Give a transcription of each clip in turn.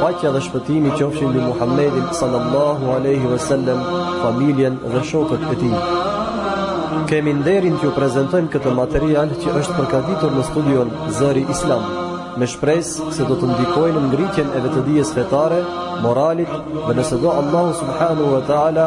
Paqja dhe shpëtimi qofshin mbi Muhammedin sallallahu alaihi wasallam, familjen dhe shokët e tij. Kemi nderin t'ju prezantojmë këtë material që është përgatitur në studion Zëri Islam, me shpresë se do të ndikojë në ngritjen e vetëdijes fetare, moralit dhe nëse do Allahu subhanahu wa taala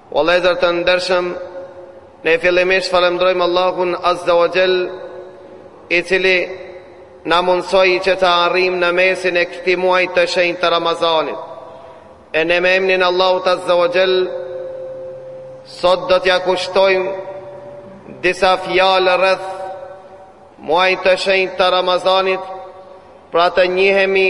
O vëllezër të ndershëm, ne fillimisht falënderojmë Allahun Azza wa Jall, i cili na mundësoi që të arrijmë në mesin e këtij muaji të shenjtë të Ramazanit. E ne me emrin e Allahut Azza wa Jall sot do t'ia kushtojmë disa fjalë rreth muajit të shenjtë të Ramazanit, pra të njihemi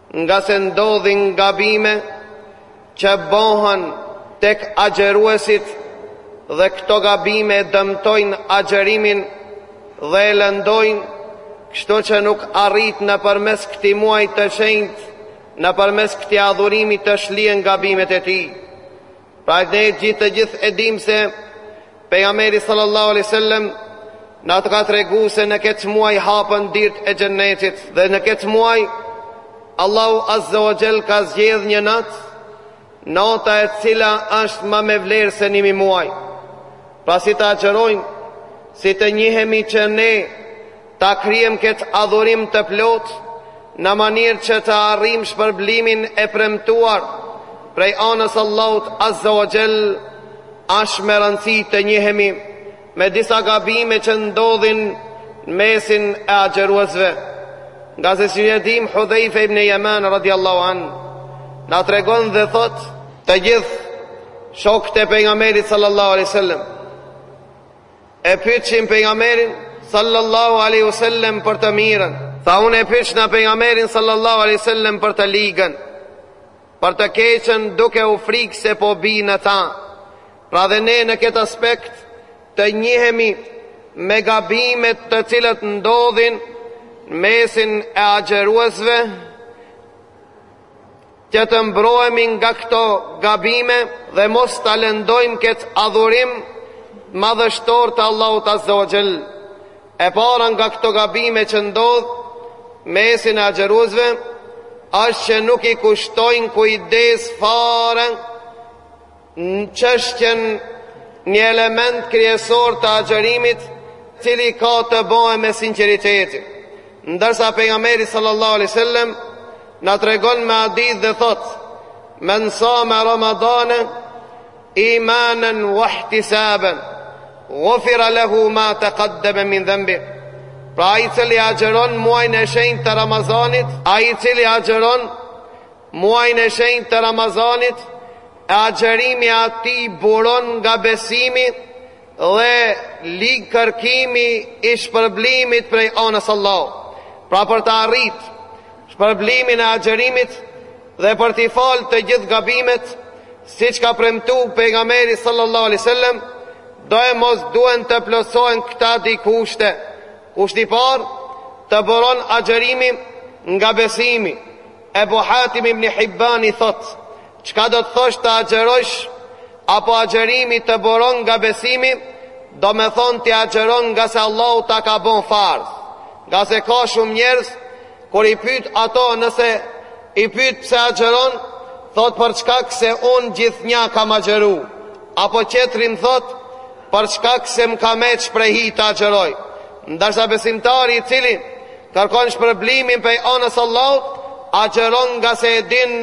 ngase ndodhin gabime që bohen tek agjëruesit dhe këto gabime e dëmtojnë agjërimin dhe e lëndojnë, kështu që nuk arrit nëpërmes këtij muaji të shenjtë, nëpërmes këtij adhurimi të shlihen gabimet e tij. Pra ne gjithë të gjithë e dimë se Pejgamberi sallallahu alaihi wasallam na të ka tregu se në këtë muaj hapën dyrt e xhennetit dhe në këtë muaj Allahu azza wa jall ka zgjedh një natë nata e cila është ma me vlerë se ni mi muaj. Pra si ta agjërojmë, si të njihemi që ne Ta kryejmë këtë adhurim të plotë në manirë që të arrijmë shpërblimin e premtuar prej anës Allahut Azza wa Jell, është me rëndësi të njihemi me disa gabime që ndodhin në mesin e agjëruesve. Ngase si e dimë Hudhejfe ibn Jeman radiallahu an, na tregon dhe thotë të gjithë shokët e pejgamberit sallallahu alaihi wasallam E pytshin Pejgamberin, sallallahu alaihi wasallam, për të mirën. Tha, unë e pytsha Pejgamberin, sallallahu alaihi wasallam, për të ligën, për të keqen, duke u frikë se po bi në ta. Pra dhe ne në këtë aspekt të njihemi me gabimet të cilat ndodhin mesin e agjeruesve, që të mbrohemi nga këto gabime dhe mos ta lëndojmë këtë adhurim madhështor të Allahut Azza wa Jall. E para nga këto gabime që ndodh mesin e agjeruesve, është që nuk i kushtojnë kujdes fare Në çështjen një element kryesor të agjërimit cili ka të bëje me sinceritetin. Ndërsa pejgamberi sallallahu alaihi wasallam na tregon me hadith dhe thot: "Men sama Ramadana imanan wa ihtisaban, ghufira lahu ma taqaddama min dhanbi." Pra ai i cili agjëron muajin e shenjtë të Ramazanit, ai i cili agjëron Muajin e shenjtë të Ramazanit e agjërimi i atij buron nga besimi dhe lig kërkimi i shpërblimit prej anës Allahut. Pra për të arrit shpërblimin e agjërimit dhe për t'i falë të gjithë gabimet, siç ka premtuar pejgamberi sallallahu alaihi wasallam, doemos duhen të plotësohen këta dy kushte. Kushti i parë, të buron agjërimi nga besimi. Ebu Hatim ibn Hibbani thotë, Çka do të thotë të agjërojsh, apo agjërimi të buron nga besimi, domethënë të agjëron ngase Allahu ta ka bon farz, ngase ka shumë njerëz, kur i pyt ato nëse i pyt pse agjëron, thotë për shkak se unë gjithnja kam agjëru, apo tjetri thotë, Për shkak se më ka met shprehi të agjëroj. Ndërsa besimtari i cili kërkon shpërblimin prej anës Allahut, agjëron ngase e din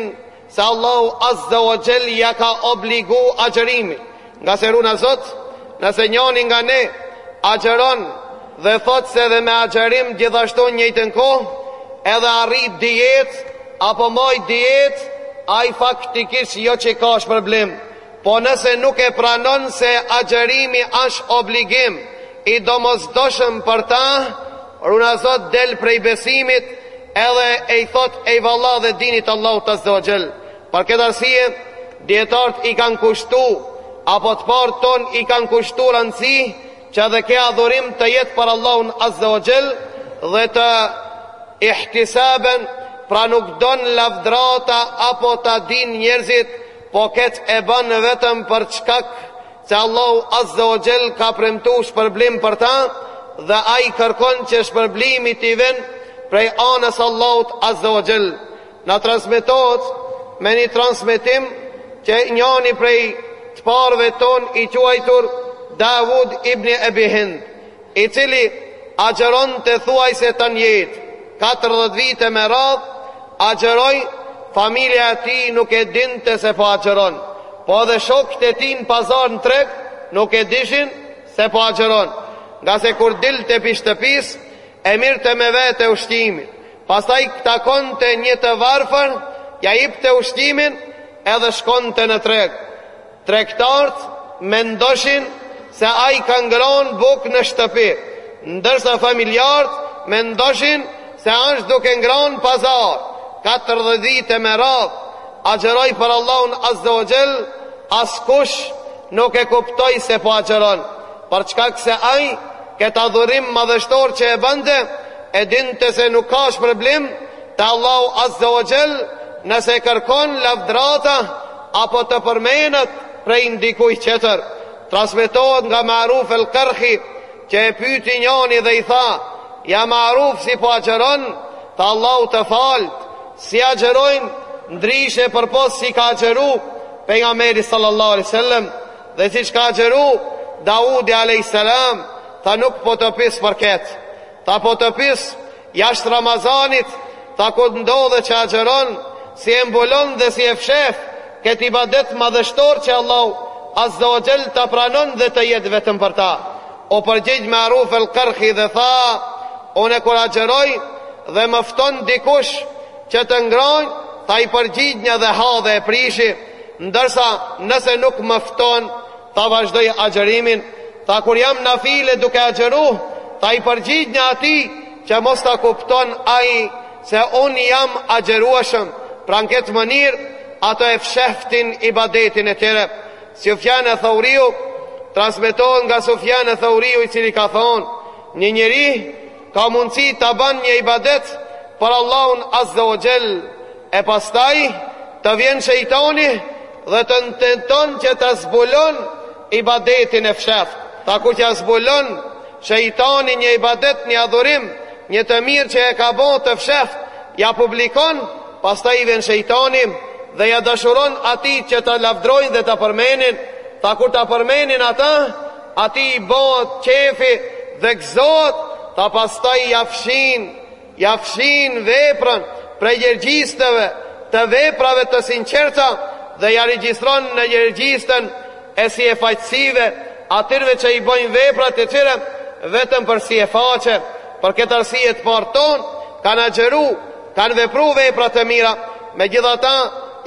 se Allahu Azza wa Jell ja ka obligu agjërimin. Ngase runa Zot, nëse njani nga ne agjëron dhe thot se edhe me agjërim gjithashtu njëjtën kohë, edhe arrij dietë apo mbaj dietë, ai faktikisht jo që s'ka shpërblim. Po nëse nuk e pranon se agjërimi asht obligim i domosdoshëm për ta, runa zot del prej besimit edhe i thot ejvallah edhe dinit Allahut azze ue xhel. Për këtë arsye dijetarët i kan kushtu apo të part ton i kan kushtu rëndësi që edhe ky adhurim të jet për Allahun azze ue xhel dhe të ihtisaben pra nuk don lavdrata apo ta din njerzit Po këtë e bën vetëm për shkak se Allahu azze ue xhel ka premtu shpërblim për ta dhe ai kërkon që shpërblimi t'i vjen prej anës Allahut azze ue xhel na transmetohet me një transmetim që njani prej të parëve ton i quajtur Davud ibn Ebi Hind i cili agjëronte thuajse të njëjtë katërdhjetë vite me radhë, agjëroi, familja e tij nuk e dinte se po agjëron, po edhe shokët e tij në pazar në treg nuk e dishin se po agjëron, ngase kur dilte pi shtëpisë e mirte me vete ushqimin, pastaj takonte një të varfër ja jipte ushqimin edhe shkonte në treg. Tregtartë mendoshin se ai ka ngrënë bukë në shtëpi, ndërsa familjarët mendoshin se është duke ngrënë pazar. Katërdhjetë dite me radhë agjëroi për Allahun Azze o Xhell, askush nuk e kuptoi se po agjëron, për shkak se ai këtë adhurim madhështor që e bënte, e dinte se nuk ka shpërblim te Allahu Azze o Xhell nëse kërkon lavdrata apo të përmendet prej ndikujt tjetër. Transmetohet nga Ma'ruf el-Karhi, që e pyeti njoni dhe i tha, Ja Ma'ruf, si po agjëron? Tha, Allahu të faltë, si agjërojnë, ndryshe përpos si ka agjëru Pejgamberi sallallahu alejhi ve sellem dhe siç ka agjëru Daudi alejhi selam, tha, Nuk po të pyes për këtë. Tha po të pys jashtë Ramazanit, tha kur ndodhet që agjëron, si e mbulon dhe si e fshef këtë ibadet madhështor që Allahu Azza wa Jall ta pranon dhe të jetë vetëm për ta. U përgjigj Maruf el-Karhi dhe tha, unë kur agjëroj dhe më fton dikush që të ngranë, tha i përgjigjna dhe ha dhe e prishi, ndërsa nëse nuk më fton, tha vazhdoj agjërimin, tha kur jam nafile duke agjëru, tha i përgjigjna atij që mos ta kupton ai se unë jam agjërueshëm, pra në këtë mënyrë ato e fsheftin ibadetin e tyre. Sufjan eth-Thauriu, Transmetohet nga Sufjan eth-Thauriu i cili ka thonë, një njeri ka mundësi ta ban një ibadet për Allahun Azze o Xhel, e pastaj të vjen shejtani dhe të tenton që ta zbulon ibadetin e fsheftë. Tha kur ja zbulon shejtani një ibadet, një adhurim, një të mirë që e ka bo të fsheftë, ja publikon, pastaj i vjen shejtani dhe ja dashuron atij që ta lavdrojnë dhe ta përmenin, tha kur ta përmenin ata, Atij i bahet qefi dhe gëzohet tha pastaj ja fshin ja fshin veprën prej regjistave të veprave të sinqerta dhe ja regjistron në regjistën e syefaqësive atyrve që i bojnë veprat e tyre vetëm për syefaqe për këtë arsye të partë tonë kanë agjëru kanë vepru vepra të mira megjithatë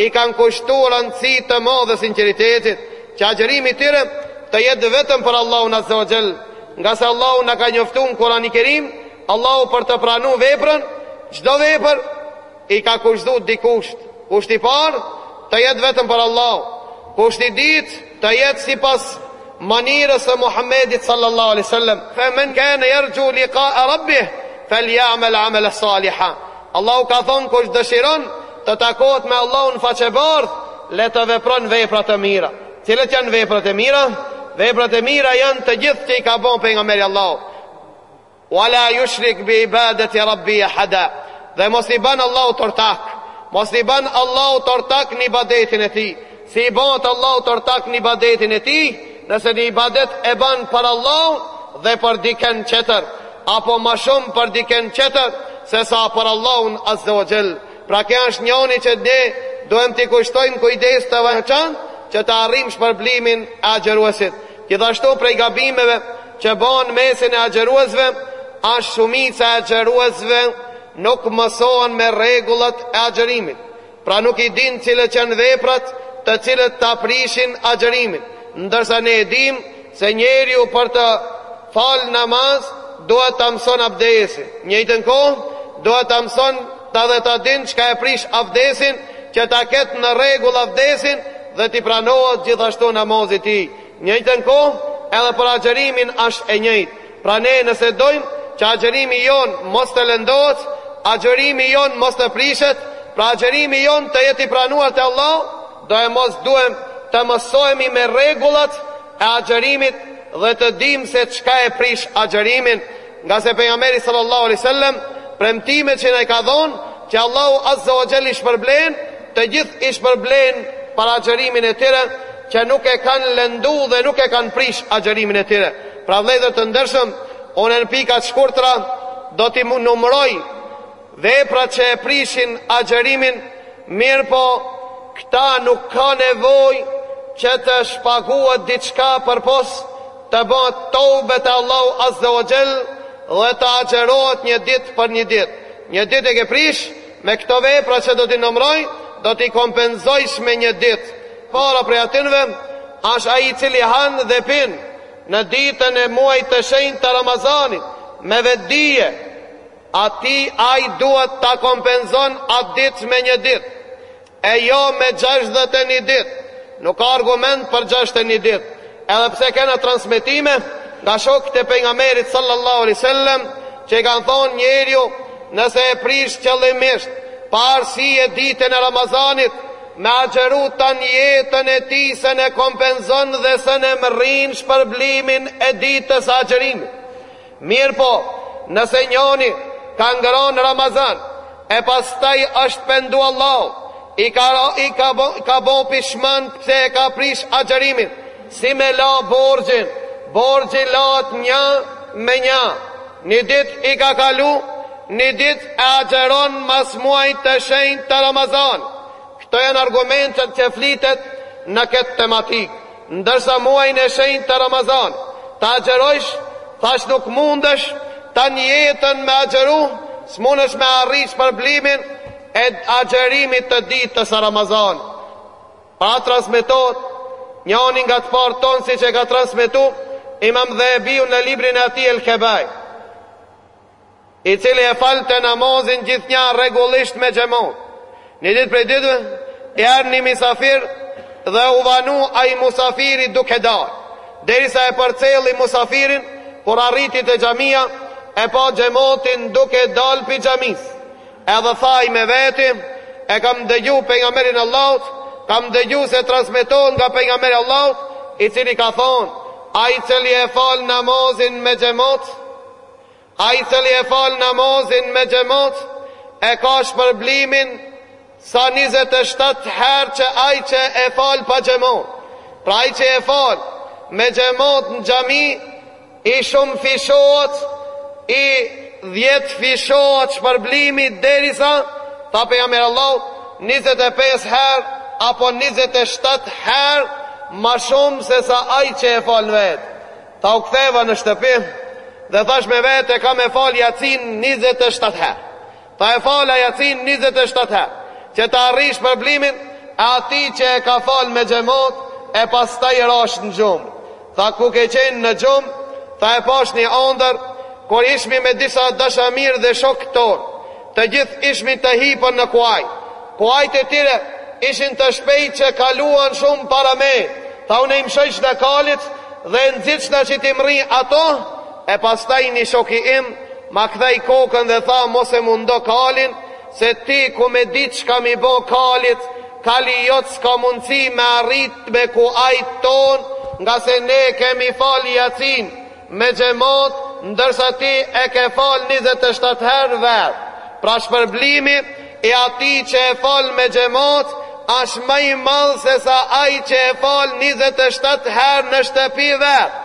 i kanë kushtu rëndësi të madhe sinqeritetit Që agjërimi i tyre të jetë vetëm për Allahun Azza wa Jall, ngase Allahu na ka njoftu në Kur'ani Kerim, Allahu për të pranu veprën, çdo vepër i ka kushtëzu dy kushte. Kushti i parë të jetë vetëm për Allahun. Kushti i dytë të jetë sipas mënyrës së Muhammedit sallallahu alaihi wasallam. Fa men kana yarju liqa rabbih falyamal amala salihan. Allahu ka thënë kush dëshiron të takohet me Allahun faqebardhë, le të vepron vepra të mira. Cilat janë veprat e mira? Veprat e mira janë të gjithë që i ka bo pejgamberi i Allahut. Wala yushrik bi ibadati rabbi ahada. Dhe mos i ban Allahut ortak. Mos i ban Allahut ortak në ibadetin e tij. Si i bëhet Allahut ortak në ibadetin e Tij, nëse një ibadet e bën për Allahun dhe për dikënd tjetër, apo më shumë për dikënd tjetër se sa për Allahun azze ve xhel. Pra kjo ashtë njoni që ne duhem t'i kushtojmë kujdes të veçantë që të arrijmë shpërblimin e agjëruesit. Gjithashtu prej gabimeve që bëhen në mesin e agjëruesve ashtë shumica e agjëruesve nuk mësohen me rregullat e agjërimit. Pra nuk i dinë cilat janë veprat të cilat ta prishin agjërimin, ndërsa ne e dimë se njeriu për të falë namaz duhet ta mëson avdesin. Njëjtën kohë duhet ta mëson edhe ta dinë çka e prish avdesin që ta ketë në rregull avdesin dhe t'i pranohet gjithashtu namazi i tij. Njëjtën kohë edhe për agjërimin ashtë e njëjtë. Pra ne nëse dojmë që agjërimi jonë mos të lëndohet, agjërimi jonë mos të prishet, pra agjërimi jonë të jetë i pranuar te Allahu, doemos duhem të mësohemi me rregullat e agjërimit dhe të dimë se çka e prish agjërimin, ngase Pejgamberi sallallahu alejhi wasallam premtimet që na i ka dhonë që Allahu azza wa jall i shpërblen, të gjithë i shpërblen për agjërimin e tyre që nuk e kanë lëndu dhe nuk e kanë prish agjërimin e tyre. Pra vëllezër të ndershëm, unë në pika të shkurtra do t'i numëroj veprat që e prishin agjërimin, mirëpo këta nuk ka nevojë që të shpaguhet diçka përpos të bohet tobe te Allahu azze ve xhel dhe të agjërohet një ditë për një ditë. Një ditë e ke prish me këto vepra që do t'i numëroj, do t'i kompenzojsh me një ditë. Para prej atynve, ashtë ai i cili han dhe pin, në ditën e muajit të shenjtë të Ramazanit me vetëdije, atij ai duhet ta kompenzon atë ditë me një ditë, e jo me gjashtëdhjetë e një ditë, nuk ka argument për gjashtëdhjetë e një ditë, edhe pse kena transmetime nga shokët e Pejgamberit sallallahu alejhi wasallam që kanë thonë njeriu nëse e prish qëllimisht pa arsye ditën e Ramazanit, Me agjëru tanë jetën e tij s'e kompenzon dhe s'e mrrin shpërblimin e ditës së agjërimit. Mirëpo, nëse njoni ka ngronë Ramazan e pastaj është pendu Allahut i ka i ka bo ka bo pishman pse e ka prish agjërimin, si me la borxhin, borxhi lahet një me nja. Një ditë i ka kalu, një ditë e agjeron mas muajit të shenjtë të Ramazan. Këto janë argumentet që flitet në këtë tematikë. Ndërsa muajin e shenjtë të Ramazan të agjerojsh, thash nuk mundesh tanë jetën me agjeru, s'munesh me arrit shpërblimin e agjerimit të ditës së Ramazan. Pra transmetohet, njani nga të parët tanë siç e ka transmetu Imam Dhahebiu në librin e atij El Kebair, i cili e falte namazin gjithnja rregullisht me xhemat. Një ditë prej ditëve erdh një mysafir dhe u vanu ai musafiri duke dalë. Derisa e përcelli musafirin, kur arriti te xhamia, e pa xhematin duke dalë prej xhamisë. Edhe tha ai me veti, E kam dëgju pejgamberin e Allahut, kam dëgju se transmetohet nga pejgamberi i Allahut, i cili ka thonë, Ai i cili e fal namazin me xhemat, ai i cili e fal namazin me xhemat, e ka shpërblimin sa njëzet e shtatë herë që ai që e fal pa xhemat. Pra ai që e fal me xhemat në xhami, I shumëfishohet, i dhjetëfishohet shpërblimi derisa tha pejgamberi i Allahut, njëzet e pesë herë apo njëzet e shtatë herë më shumë se sa ai që e fal vetë. Tha u ktheva në shtëpi dhe thash me vete e kam me fal Jacin njëzet e shtatë herë. Tha e fala Jacin njëzet e shtatë herë, që ta arrij shpërblimin e atij që e ka fal me xhemat e pastaj rash në gjumë. Tha ku ke qenë në gjumë, tha e pashë një andër, kur ishmi me disa dashamirë dhe shokë tonë, të gjithë ishmi të hipur në kuaj. Kuajt e tyre ishin të shpejtë që kaluan shumë para meje, tha unë i mshojshna kalit dhe e nxitshna që t'i mrri ato, e pastaj një shoki im, Ma kthej kokën dhe tha mos e mundo kalin se ti ku me dit çka me i bo kalit kali jot s'ka mundsi me arrit me kuajt tonë ngase ne e kemi fal jacin me xhemat ndërsa ti e ke fal njëzet e shtatë herë vet pra shpërblimi i atij që e fal me xhemat ashtë ma i madh se sa ai që e fal njëzet e shtatë herë në shtëpi vet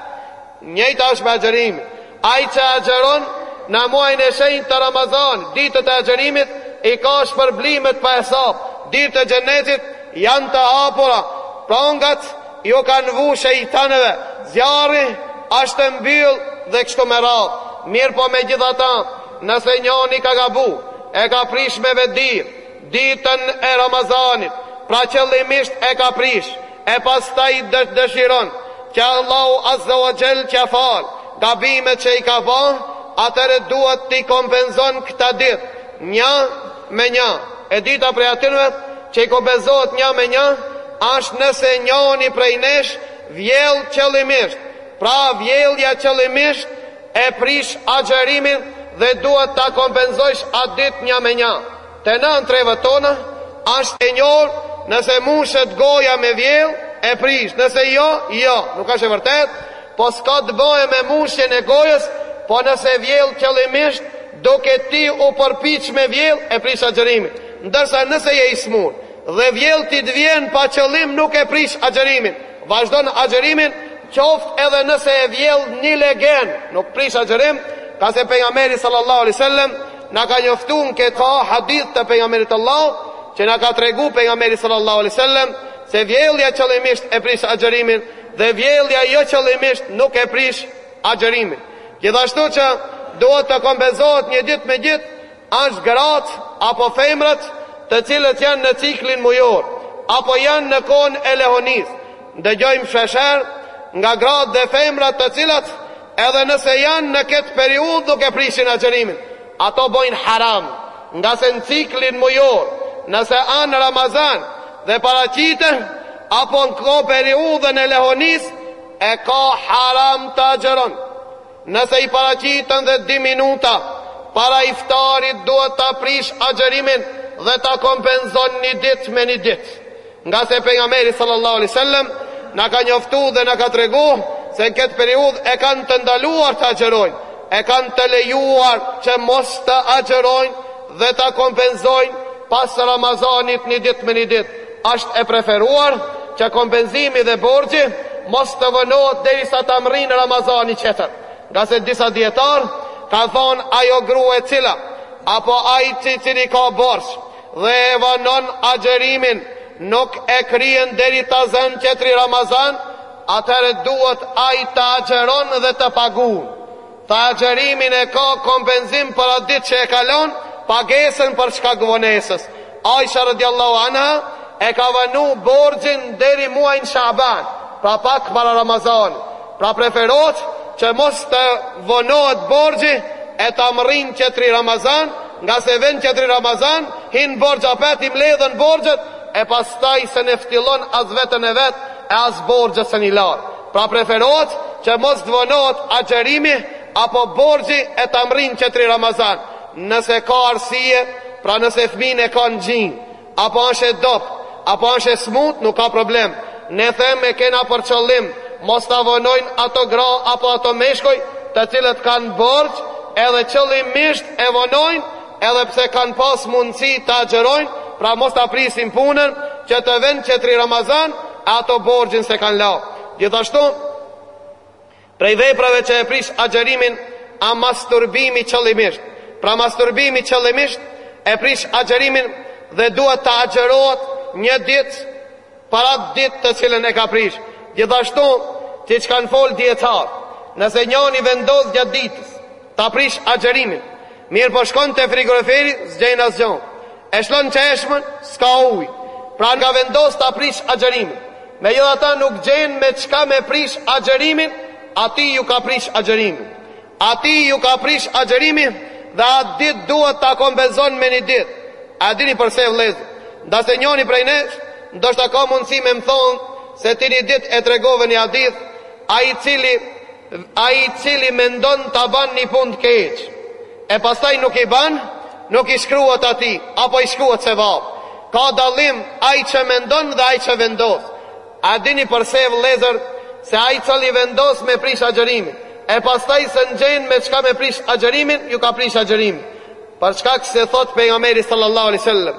njëjtë është me agjërimin Ai që agjëron në muajin e shenjtë të Ramazan, ditët e agjërimit, i ka shpërblimet pa hesap, dyert e Xhennetit janë të hapura, prangat ju kanë vu shejtanëve, zjarri është mbyll dhe kështu me radhë. Mirëpo megjithatë, nëse njëri ka gabu, e ka prish me vetëdijë, Ditën e Ramazanit, pra qëllimisht e ka prish, e pastaj dëshiron që Allahu Azza wa Jall t'ia falë gabimet që i ka ba, atëherë duhet t'i kompenzon këta ditë nja me nja. E dita prej atyre që i kompenzohet nja me nja asht nëse njoni prej nesh vjell qëllimisht, pra vjellja qëllimisht e prish agjërimin dhe duhet ta kompenzojsh atë ditë nja me nja. Te na në trevat tona asht e njoun nëse mushet goja me vjell e prish nëse jo jo nuk është e vërtet po s'ka të boje me mushjen e gojës po nëse vjell qëllimisht duke ti u përpiq me vjell e prish agjërimin ndërsa nëse je i smur dhe vjell ti të vjen pa qëllim nuk e prish agjërimin vazhdon agjërimin qoft edhe nëse e vjell ni legen nuk prish agjërim ngase Pejgamberi sallallahu alejhi wasallam Na ka njoftu në ketë, ka hadithe të Pejgamberit Allahut, që na ka tregu Pejgamberi sallallahu alejhi wasallam se vjellja qëllimisht e prish agjërimin dhe vjellja jo qëllimisht nuk e prish agjërimin. Gjithashtu që duhet të kompenzohet një ditë me ditë është gratë apo femrat të cilat janë në ciklin mujor apo janë në kohën e lehonisë. Ndëgjojmë shpeshherë nga gratë dhe femrat të cilat Edhe nëse janë në këtë periudhë nuk e prishin agjërimin, ato bojnë haram, ngase në ciklin mujor, nëse a në Ramazan dhe paraqiten, apo në këto periudhën e lehonisë, e ka haram të agjëron. Nëse i paraqiten dhe dy minuta para iftarit duhet ta prish agjërimin dhe ta kompenzon një ditë me një ditë. Ngase Pejgamberi sallallahu alejhi wasallam na ka njoftu dhe na ka tregu se në këtë periudhë e kanë të ndaluar të agjërojnë, e kanë të lejuar që mos të agjërojnë dhe ta kompenzojnë pas Ramazanit një ditë me një ditë. Është e preferuar që kompenzimi dhe borxhi mos të vonohet derisa ta mrrin Ramazani tjetër. Ngase disa dijetarë kanë thonë ajo gru e cila apo ai i cili ka borxh dhe e vonon agjerimin nuk e kryen deri ta zënë tjetri Ramazan atëherë duhet ai ta agjeron dhe të pagun thanë agjerimin e ka kompenzim për atë ditë që e kalon pagesën për shkak t'vonesës Aisha radijallahu anha e ka vonu borxhin deri n'muajin Shaban pra pak para Ramazanit pra preferohet që mos të vonohet borxhi e ta mrrin tjetri Ramazan Ngase ven qetri Ramazan hin borxh apet i mbledhën borxhet e pastaj s'e ne ftillon as veten e vet e as borxhet s'e ni lar pra preferohet qe mos të vonohet agjërimi apo borxhi e ta mrrin qetri Ramazan nëse ka arsie pra nëse fmin e ka n'gjin Apo është e dobt, apo është e smut nuk ka problem. Ne them e kena për qëllim mos ta vonojnë ato gra apo ato meshkuj të cilët kanë borxh edhe qëllimisht e vonojnë edhe pse kanë pas mundësi të agjërojnë, pra mos ta prisin punën që të ven qetri Ramazan e ato borxhin s'e kanë la. Gjithashtu Prej veprave që e prish agjërimin a masturbimi qëllimisht. Pra masturbimi qëllimisht e prish agjërimin dhe duhet të agjërohet një ditë për atë ditë të cilën e ka prish. Gjithashtu, siç kanë folë dijetarë, nëse njani vendos gjatë ditës, Ta prish agjërimin. Mirëpo shkon te frigoriferi s'gjen asgjë. E shlon çeshmën, s'ka ujë. Pra ka vendos ta prish agjërimin. Megjithatë nuk gjen me çka me prish agjërimin, atij ju ka prish agjërimi. Atij ju ka prish agjërimi dhe atë ditë duhet ta kompenzon me një ditë. A e dini përse vëllezër? Ndase njëri prej nesh ndoshta ka mundësi me më thonë se ti një ditë e tregove një hadith, ai i cili Ai i cili mendon ta ban ni punë të keq e pastaj nuk e ban, nuk i shkruhet atij, apo i shkruhet sevap. Ka dallim ai që mendon dhe ai që vendos. A dini përse vëllezër? Se ai cili vendos me prish agjërimin, e pastaj s'e ngjen me çka me prish agjërimin, ju ka prish agjërimi. Për shkak se thotë Pejgamberi sallallahu alejhi ve sellem,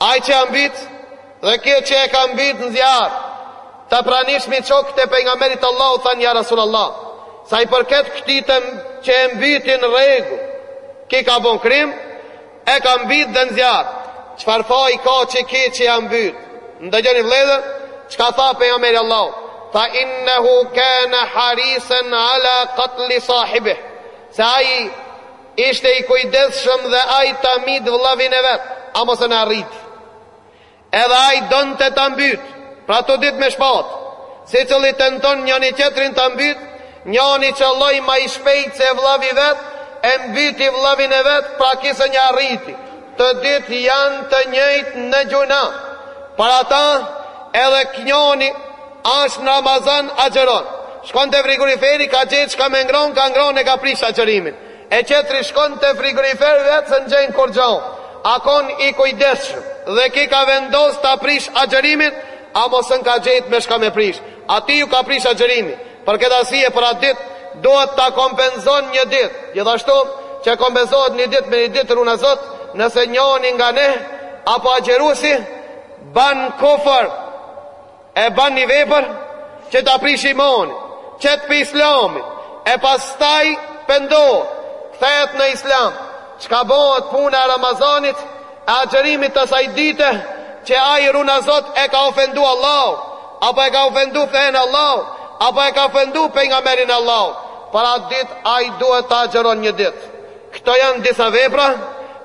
Ai që a mbyt dhe ky që e ka mbyt në zjarr, të pranishmi shokët e Pejgamberit të Allahut thanë ja Rasulullah, sa i përket këtijt që e mbyti në rregull, ky ka bën krim, e ka mbyt dhe në zjarr. Çfarë faji ka që ky që a mbyt? Ndëgjoni vëllezër, çka tha Pejgamberi i Allahut? Fa innahu kana harisan ala qatl sahibihi. Se ai Ishte i kujdesshëm dhe ai ta mbyt vëllavin e vet, ama s'e arriti. Edhe ai donte ta mbyt, pra të dyt me shpatë. Secili tenton njani tjetrin ta mbyt, njani qëlloi ma i shpejt se vëllavi vet, e mbyti vëllavin e vet, pra ky s'e arriti. Të dyt janë të njëjtë në gjunah. Për ata, edhe ky njoni, Asht n Ramazan agjëron Shkon te frigoriferi ka gjet çka me ngrënë ka ngrënë e ka prish agjërimin e tjetri shkon te frigorifer vet s'e gjen kurgjo a kon i kujdesshëm dhe ky ka vendos ta prish agjërimin ama s'ka gjet me çka me prish atij ju ka prish agjërimi për ket arsye për at dit duhet ta kompenzon një dit gjithashtu qe kompenzohet një dit me një dit runa Zot nëse njoni nga ne apo agjërusi ban kufër E ban një vepër që ta prish imanin, të qet pej islamit, e pastaj pendohet, kthehet në islam, çka bëhet puna e Ramazanit e agjërimit të asaj dite qe ai runa Zot e ka ofendu Allahun, apo e ka ofendu fenë e Allahut, apo e ka ofendu pejgamberin e Allahut, për atë ditë ai duhet ta agjëron një ditë. Këto janë disa vepra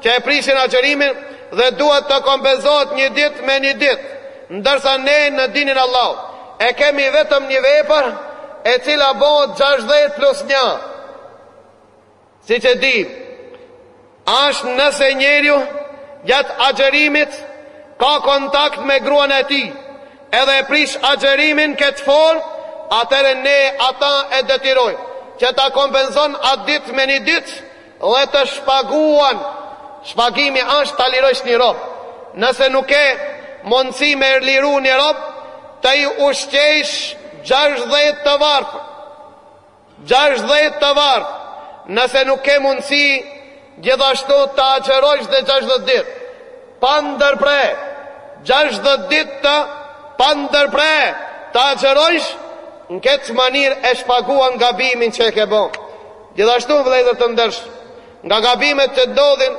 që e prishin agjërimin dhe duhet të kompenzohet një ditë me një ditë, Ndërsa ne në dinin e Allahut e kemi vetëm një vepër e cila bëhet gjashtëdhjetë plus një, siç e dimë, është nëse njeriu gjatë agjërimit ka kontakt me gruan e tij, edhe e prish agjërimin në këtë formë, atëherë ne ata e detyrojmë që ta kompenzon atë ditë me një ditë, Dhe ta shpaguan, shpagimi është ta lirosh një rob. Nëse nuk ke mundësi me liru një rob, t'i ushqesh gjashtëdhjetë të varfër. Gjashtëdhjetë të varfër. Nëse nuk ke mundësi, gjithashtu të agjërosh dhe gjashtëdhjetë ditë. Pa ndërpre, gjashtëdhjetë ditë të pa ndërpre, të agjërosh, në këtë manirë e shpaguan gabimin që e ke bo. Gjithashtu, vëllezër të ndershëm, nga gabimet që ndodhin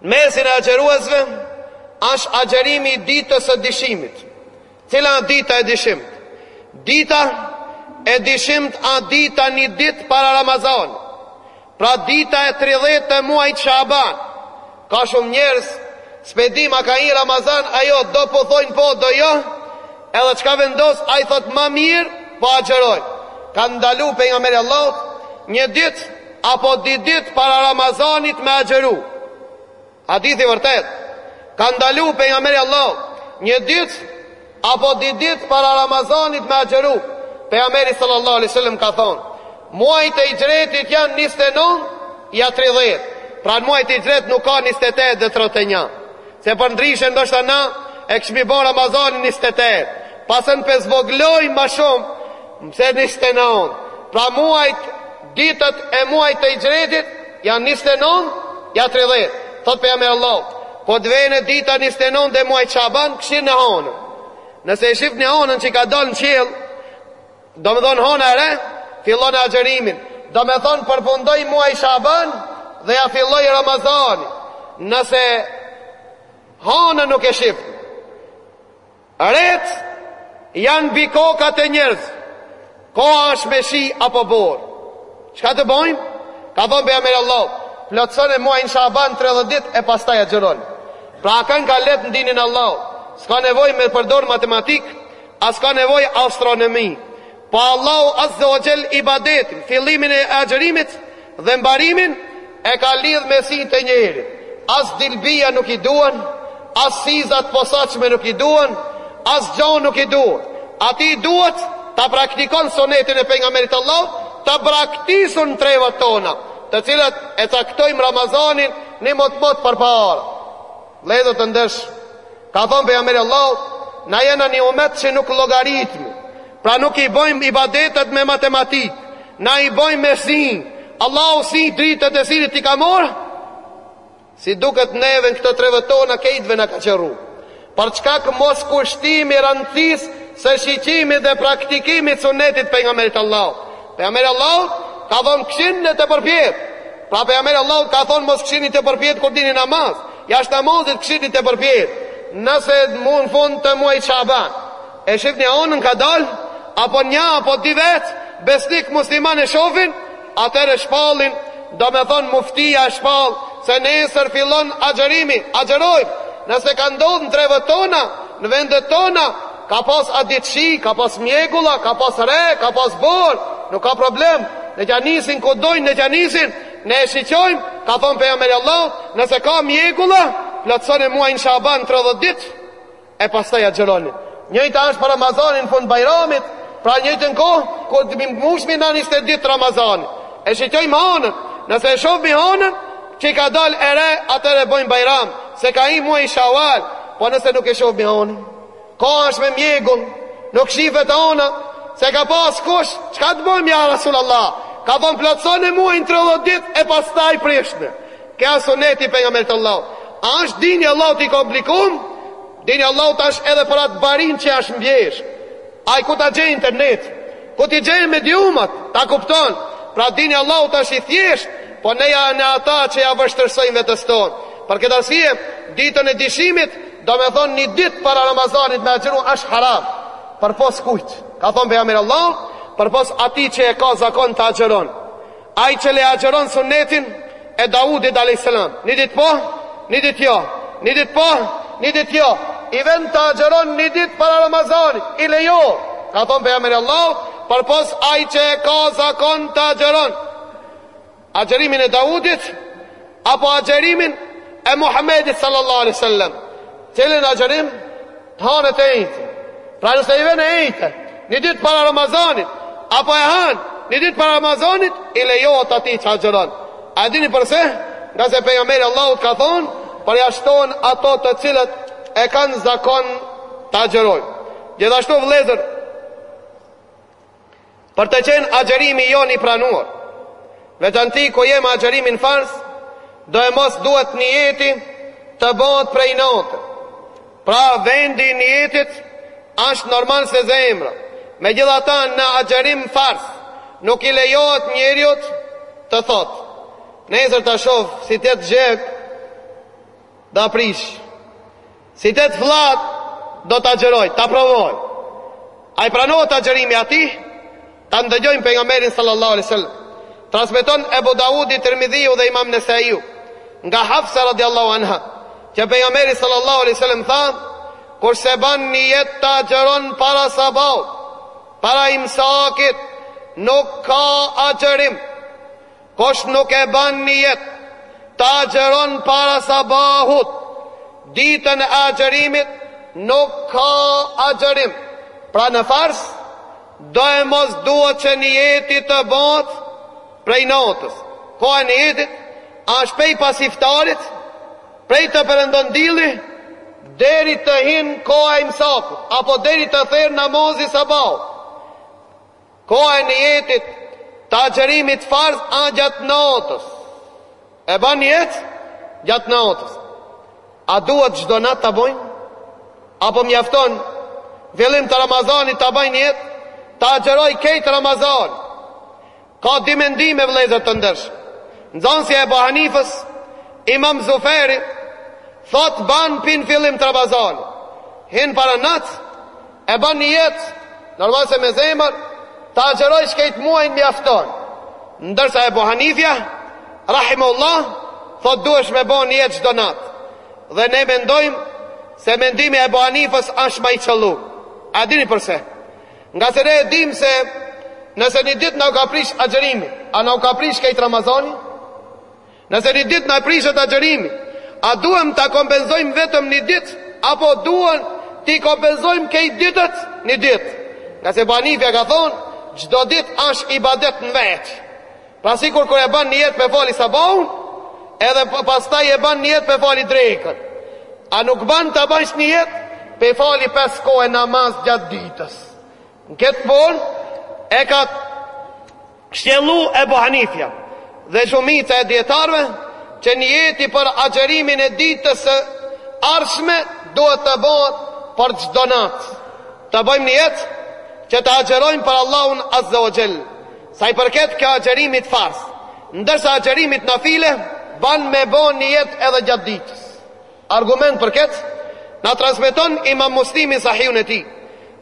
në mesin e agjëruesve është agjërimi i ditës së dyshimit. Cila është dita e dyshimit? Dita e dyshimit është dita një ditë para Ramazanit. Pra dita e 30 e muajit Shaban, Ka shum njerz S'pe dim a ka hi Ramazan a jo Do po thojn po do jo Edhe çka vendos ai thot ma mir Po agjeroj Ka ndalu pejgamberi Allahut Një dit apo dy dit para Ramazanit me agjeru Hadithi vërtet Ka ndalu pejgamberi Allahut Një dit Apo dy ditë para Ramazanit me agjëru. Pejgamberi sallallahu alejhi ve sellem ka thonë, Muajt e Hixhretit janë njëzet e nëntë ja tridhjetë. Pra në muajt e Hixhretit nuk ka njëzet e tetë dhe tridhjetë e një. Se përndryshe ndoshta na e kishmi bo Ramazanin njëzet e tetë. Pastaj pe zvogëlojmë ma shumë se njëzet e nëntë. Pra muajt. Ditët e muajit të Hixhretit janë njëzet e nëntë ja tridhjetë, thotë Pejgamberi i Allahut. Po të vjen e dita njëzet e nëntë e muajit Shaaban, kshirni hënën. Nëse e shifni hënën që ka dalë në qiell, domethënë hëna e re, filloni agjërimin. Domethënë përfundoi muaji Shaaban dhe ja filloi Ramazani. Nëse hënën nuk e shifni, Retë janë mbi kokat e njerëzve. Koha është me shi apo borë. Çka të bëjmë? Ka thënë pejgamberi i Allahut, plotësoni muajin Shaaban tridhjetë ditë e pastaj agjëroni. Pra kanka lehtë në dinin e Allahut. S'ka nevojë me përdor matematikë, as ka nevojë astronomi. Pa Allahu Azze o Xhel ibadetin, fillimin e agjërimit dhe mbarimin, e ka lidh me syn të njerit. As dylbia nuk i duan, as syza të posaçme nuk i duan, asgjë nuk i duan. Ai duhet ta praktikon sunetin e Pejgamberit të Allahut të braktisur në trevat tona, të cilat e caktojmë Ramazanin një mot mot përpara. Vëllezër të ndershëm, ka thënë pejgamberi i Allahut, na jena një umet që nuk llogaritmi, pra nuk i bëjmë ibadetet me matematik, na i bëjmë me sy, Allahu dritën e syrit e ka marrë, si duket neve në këto treva tona kejtve na ka qorru. Për shkak moskushtimit rëndësisë së shikimit dhe praktikimit sunetit Pejgamberit të Allahut. Pejgamberi i Allahut ka thënë kshirni te përpjetë. Pra pejgamberi i Allahut ka thënë mos kshirni te përpjetë kur jini në namaz. Jashtë namazit kshirni te përpjetë. Nëse në fund të muajit Shaaban e shifni hënën ka dalë apo një apo dy vetë besnik musliman e shohin, atëherë shpallin, domethënë muftia e shpall se nesër fillon agjërimi, agjërojmë. Nëse ka ndodhur në trevat tona, në vendet tona, Ka pas aditshi, ka pas mjegulla, ka pas re, ka pas borë, nuk ka problem, le t'ja nisin kur dojnë le t'ja nisin, ne e shiqojmë, ka thonë Pejgamberi i Allahut, nëse ka mjegulla, plotësoni muajin Shaaban tridhjetë ditë, e pastaj agjëroni. Njëjta është për Ramazanin fund Bajramit, pra në njëjtën kohë kur të mbushmi na njëzet e nëntë ditë Ramazanit. E shiqojmë hanën, nëse e shohmi hanën, që ka dalë e re, atëherë bëjmë Bajram, se ka hy muaji Shawal, po nëse nuk e shohmi hanën, Koha është me mjegull, nuk shifet hana, s'e ka pa kush, çka të bëjmë ja Rasul Allah, ka thonë plotësone muajin 30 dit e pastaj prishne. Ky suneti i Pejgamberit të Allahut. A është dini i Allahut i komplikum, dini i Allahut asht edhe për atë barin që asht n'bjeshkë. Ai ku ta gjejë internet? Ku t'i gjejë mediumat? Ta kupton? Pra dini i Allahut është i thjeshtë, po ne jena ata që ia vështërsojmë vetes tonë. Për këtë arsye, ditën e dyshimit, domethënë një ditë para Ramazanit me agjëru është haram. Përpos kujt? Ka thënë pejgamberi i Allahut, përpos atij që e ka zakon të agjëron. Ai që le agjëron sunnetin e Daudit alejhis selam, një ditë po, një ditë jo, një ditë po, një ditë jo, i vjen të agjëron një ditë para Ramazanit, i lejohet, ka thonë pejgamberi i Allahut, përpos ai që e ka zakon të agjëron. Agjërimin e Daudit Apo agjërimin e Muhammedit sallallahu alejhi wasallam. Cilin agjërim? Të hanë, të enjte. Pra nëse i vjen e enjte, një ditë para Ramazanit, apo e hanë, një ditë para Ramazanit, i lejohet atij të agjëron. A dini përse? Ngase pejgamberi i Allahut ka thonë, përjashtohen ata të cilët e kanë zakon të agjërojnë. Gjithashtu vëllezër, Për të qenë agjërimi jonë i pranuar, veçanti kur jem agjërimin farz, doemos duhet nijeti të bëhet prej nate. Pra vendi i nijetit është normal se zemra. Megjithatë në agjërim farz nuk i lejohet njeriut të thotë, Nesër ta shoh si t'jetë gjë do ta prish. Si t'jetë fllad do të agjëroj, ta provoj. A i pranohet agjërimi atij? Ta ndëgjojmë pejgamberin sallallahu alai sallam. Transmeton Ebu Dawudi, Tirmidhiu dhe Imam Nesaiu, nga Hafsa radiallahu anha, që pejgamberi sallallahu alai sallam tha, kush s'e ban nijet të agjëron para sabahut, para imsakut, nuk ka agjërim. Kush nuk e bën nijet të agjëron para sabahut, ditën e agjërimit nuk ka agjërim. Pra në farz, doemos duhet që nijeti të bëhet prej natës. Koha e nijetit është prej pas iftarit, prej të perëndon dielli deri të hin koha e imsakut, apo deri të thërret namazi i sabahut. Koha e nijetit të agjërimit farz a gjatë natës e bën nijet gjatë natës a duhet çdo natë ta bëjmë apo mjafton fillim të Ramazanit ta bëjë nijet të agjëroj këtë Ramazan ka dy mendime vëllezër të ndershëm nxënësi i Ebu Hanifës Imam Zuferi thot ban prej fillim të Ramazanit hin para nata E ban nijet, normal se me zemër, ta agjërojsh krejt muajin mjafton. Ndërsa Ebu Hanifja, rahimullah, thotë duhesh me bo nijet çdo natë. Dhe ne mendojmë se mendimi e Ebu Hanifës ashtë ma i qëllu. A dini përse? Ngase ne e dimë se nëse një ditë na u ka prish agjërimi, a na u ka prish krejt Ramazani? Nëse një ditë na prishet agjërimi, a duhem ta kompenzojmë vetëm një ditë apo duhen t'i kompenzojmë krejt ditët? Një ditë.? Ngase Ebu Hanifja ka thonë, çdo ditë ashtë ibadet n'vete. Pra sikur kur e ban nijet me fali sabahun, edhe pastaj e ban nijet me fali drekën. A nuk ban ta bansh nijet për me fali pesë kohe namaz gjatë ditës. N'ket punë e ka qëllu Ebu Hanifja dhe shumica e dijetarëve që nijeti për agjërimin e ditës së ardhshme duhet të bëhet për çdo natë. Të bëjmë nijet që të agjërojmë për Allahun Azza ue Xhel. Sa i përket kjo agjërimit farz, ndërsa agjërimit nafile ban me bo nijet edhe gjatë ditës. Argument për këtë, na transmeton Imam Muslimi n'Sahihun e tij,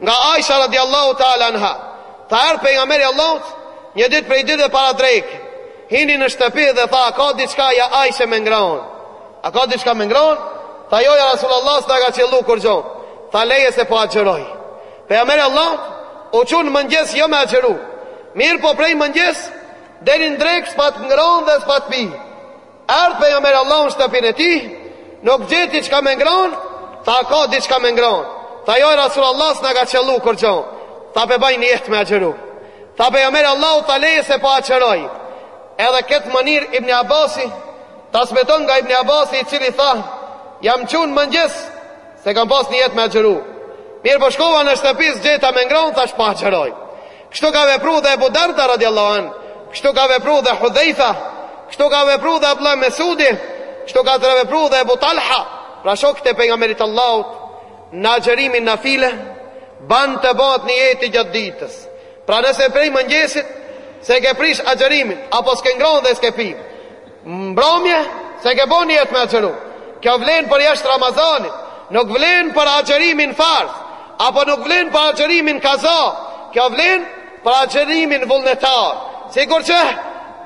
nga Aisha radiallahu ta'ala anha, tha erdh Pejgamberi i Allahut një ditë prej ditëve para drekë, hini në shtëpi dhe tha a ka diçka ja Aisha me ngran? A ka diçka me ngran? Tha jo ja Rasulullah s'na ka qellu kurgjo. Tha leje se po agjëroj. Pejgamberi i Allahut u çu n'mëngjes jo me agjëru. Mirëpo prej mëngjes deri në drekë s'pat ngran dhe s'pat pi. Erdh pejgamberi i Allahut në shtëpinë e tij, nuk gjeti diçka me ngran, tha ka diçka me ngran. Tha jo ja Rasulallah s'na ka qellu kurgjo. Tha pe baj nijet me agjëru. Tha pejgamberi i Allahut tha leje se po agjëroj. Edhe n'këtë mënyrë Ibni Abasi transmeton nga Ibni Abasi i cili tha jam çu n'mëngjes S'e kam pas nijet me agjëru. Mirëpo shkova në shtëpi s'gjeta me ngran thash po agjëroj. Kështu ka vepru dhe Ebu Darda radiallahu anh, kështu ka vepru dhe Hudhejfa, kështu ka vepru dhe Abdullah Mesudi, kështu ka vepru dhe Ebu Talha, pra shokët e pejgamberit t'Allahut në agjërimin nafile ban të bëhet nijeti gjatë ditës. Pra nëse prej mëngjesit s'e ke prish agjërimin apo s'ke ngran dhe s'ke pi. Mbramje, s'e ke bo nijet me agjëru. Kjo vlen për jashtë Ramazanit, nuk vlen për agjërimin farz, apo nuk vlen për agjërimin kaza, kjo vlen për agjërimin vullnetar. Sikur qe,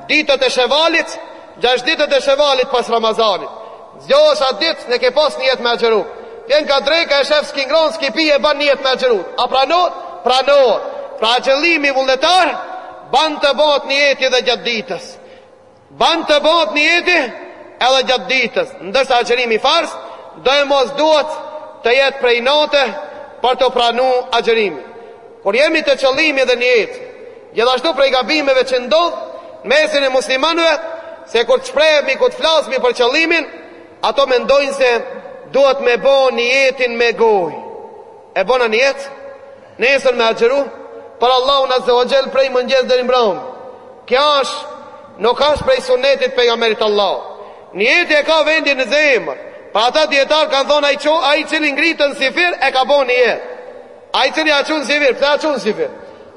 ditët e shevalit, gjashtë ditët e shevalit pas Ramazanit. Çohesh atë ditë, s'e ke pas nijet me agjëru. Vjen ka dreka e shef s'ki ngron, s'ki pi e ban nijet me agjëru. A pranohet? Pranohet. Pra agjërimi vullnetar, ban të bohet nijeti dhe gjatë ditës. Ban të bohet nijeti edhe gjatë ditës, ndërsa agjërimi farz do e mos duhet të jetë prej nate për t'u pranu agjërimi. Kur jemi te qëllimi dhe nijeti. Gjithashtu prej gabimeve që ndodh në mesin e muslimanëve se kur të shprehemi kur të flasmi për qëllimin ato mendojnë se duhet me bo nijetin me gojë. E bona nijet? Nesër me agjëru për Allahun azze wa xhel prej mëngjes deri mbram. Kjo është nuk asht prej sunetit pejgamberit Allahut. Nijeti e ka vendin në zemër. Pra ata dietar kanë thonë ai çu ai cili ngritet n'sifir e ka bo nijet. Ai cili a çu n'sifir, pse a çu n'sifir?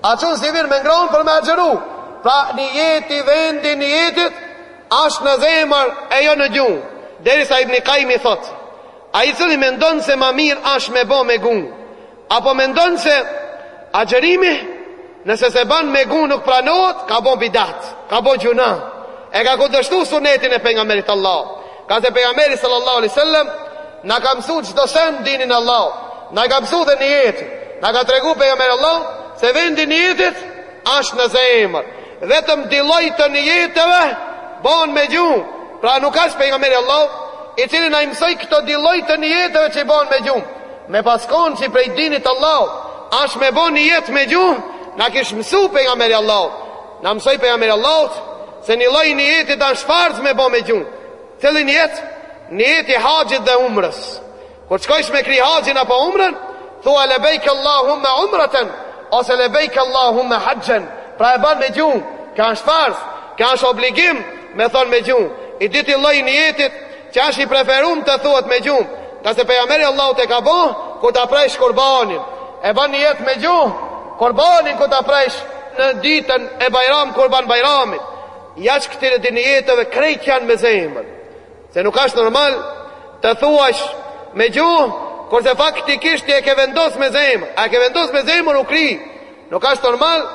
A çu n'sifir me ngron për me agjëru. Pra nijeti vendi i nijetit asht në zemër e jo në gjuhë. Derisa Ibn Qayyimi thotë, ai cili mendon se ma mirë asht me bo me gjuhë, Apo mendon se agjërimi nëse s'e ban me guhë nuk pranohet ka bo bidat ka bo gjunah e ka kundërshtu sunetin e pejgamberit Allahut kase pejgamberi sallallahu alaihi wasallam na ka mësu çdo sen dinin e Allahut na ka mësu dhe nijetin na ka tregu pejgamberi Allahut se vendi i nijetit Asht në zemër. Vetëm di lloj të nijeteve bohen me gjuhë. Pra nuk asht pejgamberi Allahut i cili na i mësoi këto di lloj të nijeteve që bohen me gjuhë. Me pas kon qi prej dinit të Allahut, asht me bo nijet me gjuhë, na kish mësu pejgamberi Allahut. Na mësoi pejgamberi Allahut se ni lloj nijeti asht farz me bo me gjuhë. Cili nijet? Nijeti i haxhit dhe umrës. Kur të shkojsh me kri haxhin apo umrën, thua lebejk Allahumma umratan ose lebejk Allahumma hajjan. Pra e ban me gjuhë, kjo është farz, kjo është obligim me thon me gjuhë. I diti lloj i niyetit që është i preferum të thuhet me gjuhë, nga se pejgamberi Allahut e ka ba kur ta prejsh kurbanin. E ban niyet me gjuhë, kurbanin kur ta prejsh në ditën e Bajram kurban Bajramit. Jashtë këtyre di niyeteve krejt janë me zemër. Se nuk asht normal ta thuash me gjuhë kurse faktikisht ti e ke vendos me zemër, a e ke vendos me zemër u kri, nuk asht normal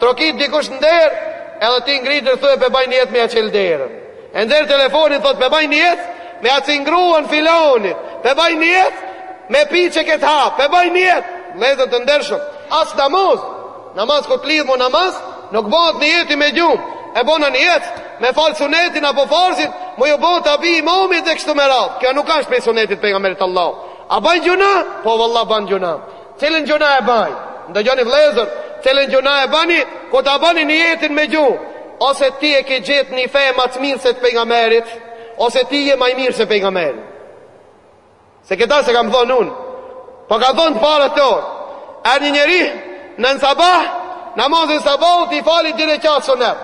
trokit dikush n'derë edhe ti ngritesh thue pe baj nijet me ja çel derën, e n'derë telefoni thot pe baj nijet me ja cingru filanit, pe baj nijet me pi qeket hap, pe baj nijet, vllezër të ndershëm, as namaz. Namaz kur të lidhmu namaz nuk bohet nijeti me gjuh e bona nijet me fal sunetin apo farzin m'ju bo tabi imamit dhe kështu me radhë kjo nuk asht prej sunetit pejgamberit allahut a ban gjunah po valla ban gjunah cilin gjunah e ban ndëgjoni vëllezër cilin gjunah e bani kur ta bani nijetin me gjuh ose ti e ke gjet ni fe ma të mirë se të pejgamberit ose ti je ma i mirë se pejgamberi Se këta s'e kam thonë unë. Po kanë thonë të parët tonë. Erdh një njeri në në sabah, namazin sabah, t'i fali dy rekat sunet.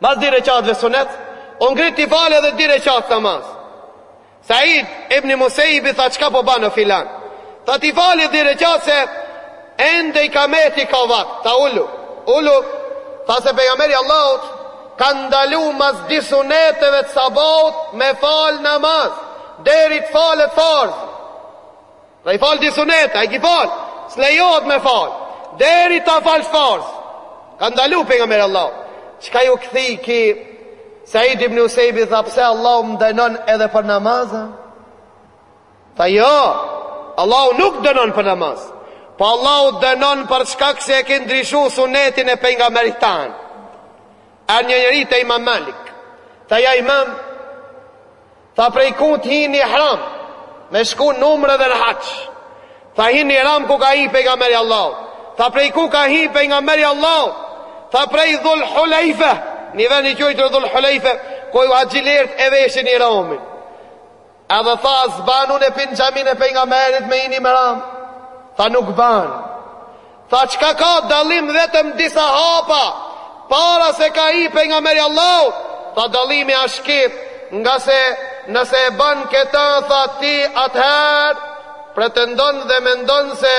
Mas dy rekatve sunet, u ngrit t'i fali edhe dy rekat të mas. Said ibn Musejbi, tha çka po ban o filan. Tha t'i fali dy rekat se Ende ikameti ka vakt tha ulu ulu tha se pejgamberi Allahut ka ndalu mas dy suneteve të sabahut me fal namaz deri të falet farzi pra i fal dy sunete ai qi i fal s'lejohet me fal deri ta falsh farz ka ndalu pejgamberi Allahut çka iu kthy ky Said ibn Musejbi tha pse Allahu më dënon edhe për namaz a Tha, Jo, Allahu nuk dënon për namaz, po Allahu dënon për shkak se e ke ndryshuar sunetin e pejgamberit tanë. Erdhi një njeri te Imam Malik. Tha, Ja Imam, tha prej ku t'hi n'ihram me shku në umre dhe në haxh. Tha hin n'ihram ku ka hi pejgamberi Allahu. Tha prej ku ka hi pejgamberi Allahu? Tha prej Dhul Hulejfe, një vend i quajtur Dhul Hulejfe, ku haxhilert e veshin ihramin. Edhe tha a s'ban unë pi n'xhamin e pejgamberit me hi n'ihram. Tha nuk ban. Tha çka ka dallim vetëm disa hapa para se ka hi pejgamberi Allahu. Tha dallimi është ky, ngase nëse e ban këta tha ti atëher pretendon dhe mendon se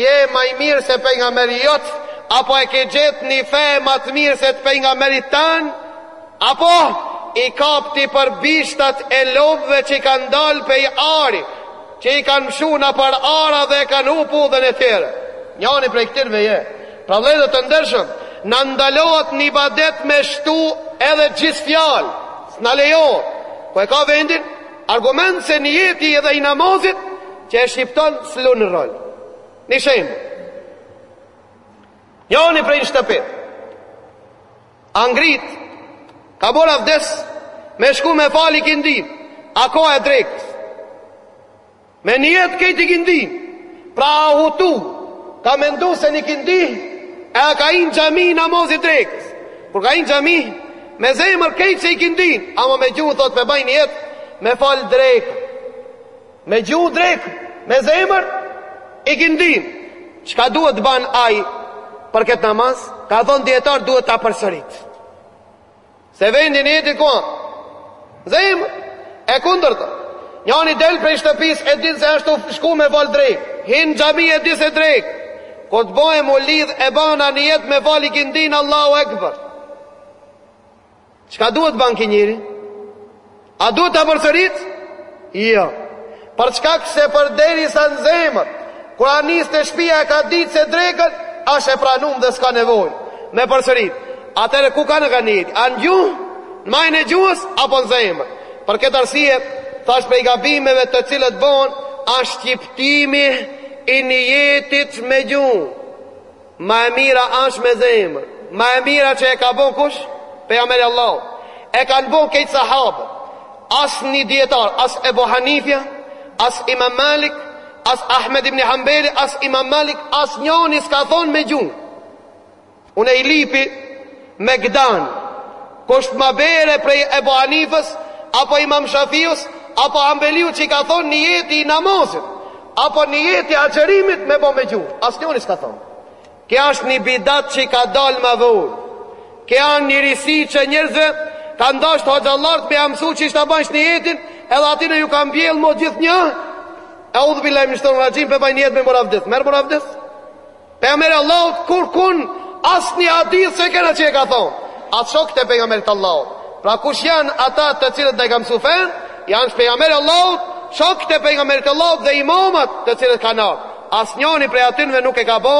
je më i mirë se pejgamberi jot apo e ke gjetë një fe më të mirë se të pejgamberit tanë Apo, i kap ti për bishtat e lopëve që kanë dalë pej ahri, që i kanë mshu nëpër ara dhe e kanë hup udhën e tyre. Njani prej këtyrve je. Pra vëllezër të ndershëm, na ndalohet në ibadet me shtu edhe gjith fjalë, s'na lejohet. Ku e ka vendin? Argument se nijeti edhe i namazit që e shqipton s'lun rol. Një shembull. Njani prej në shtëpi. A ngrit Ka bërë avdes Me shku me fal ikindin A kon drekë Me nijet këti ikindi Pra a hutu Ka mendu se n'ikindi E a ka hi n'xhami namazi drekë Kur ka hi n'xhami Me zemër këti që ikindi Ama me gjuhë thot me baj nijet Me fal drekë Me gjuhë drekë, me zemër, ikindinë. Çka duhet të banë ai për këtë namaz? Kanë thonë dijetarët duhet ta përsërit. Se vendi i nijetit ku a? Zemër. E kundërta. Njani del prej shtëpisë e din se asht tu shku me falë drekë. Hin n'xhami e di se drekë. Kur të bojë m'u lidhë e bana nijet me falë ikindinë Allahu Ekber. Çka duhet të bënë ky njeri? A duhet ta përsërit? Jo. Për shkak se përderisa në zemër, kur a nis te shpia e ka ditë se drekën është e pranuar dhe s'ka nevojë me përsërit. Atëherë ku ka nijet? A në gjuhë, në majën e gjuhës apo në zemër? Për këtë arsye, thash prej gabimeve të cilat bohen është shqiptimi i nijetit me gjuhë. Ma e mira asht me zemër. Ma e mira që e ka bo kush? Pejgamberi Allahu. E kanë bo krejt sahabët. Asnjë dijetar, as Ebu Hanifja, as Imam Malik, as Ahmed ibn Hanbeli, as Imam Malik, as njoni s'ka thonë me gjuhë. Unë e i lipi mejdan, Kush ma bjen prej Ebu Hanifës, apo Imam Shafius, apo Hambeliut që ka thonë nijeti i namazit, apo nijeti i agjërimit me bo me gjuhë? Asnjoni s'ka thonë. Kjo është një bidat që ka dalë ma vonë. Kjo është një risi që njerëzve kanë dasht hoxhallarët me ja mësu qysh ta bajsh nijetin, edhe atyne ju ka mbjellë mo gjithnjë, eudhu bilahi minesh-shejtani raxhim, pe baj nijet me marr avdes. Merr avdes? Pejgamberi Allahut kurkund asnjë hadith s'e kena që e ka thonë. As shokët e pejgamberit Allahut. Pra kush janë ata të cilët na e kanë mësu fenë? Janë pejgamberi Allahut, shokët e pejgamberit Allahut dhe imamat të cilët kanë ardhë. Asnjoni prej atynve nuk e ka bo,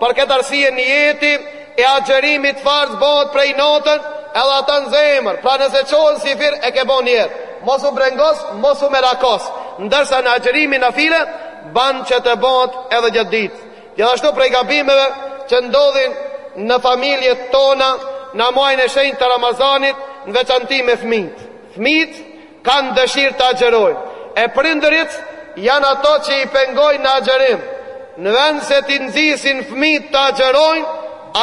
për këtë arsye nijeti e agjërimit farz bëhet prej natën edhe ata në zemër. Pra nëse çohesh n'syfyr e ke bo nijet. Mos u brengos, mos u merakos. Ndërsa në agjërimin nafile, Ban që të bëhet edhe gjatë ditë. Gjithashtu prej gabimeve që ndodhin në familjet tona në muajin e shenjtë të Ramazanit, në veçanti me fëmijtë. Fëmijtë kanë dëshirë të agjërojnë, e prindërit janë ato që i pengojnë në agjërim. Në vend se t'i nxisin fëmijtë të agjërojnë,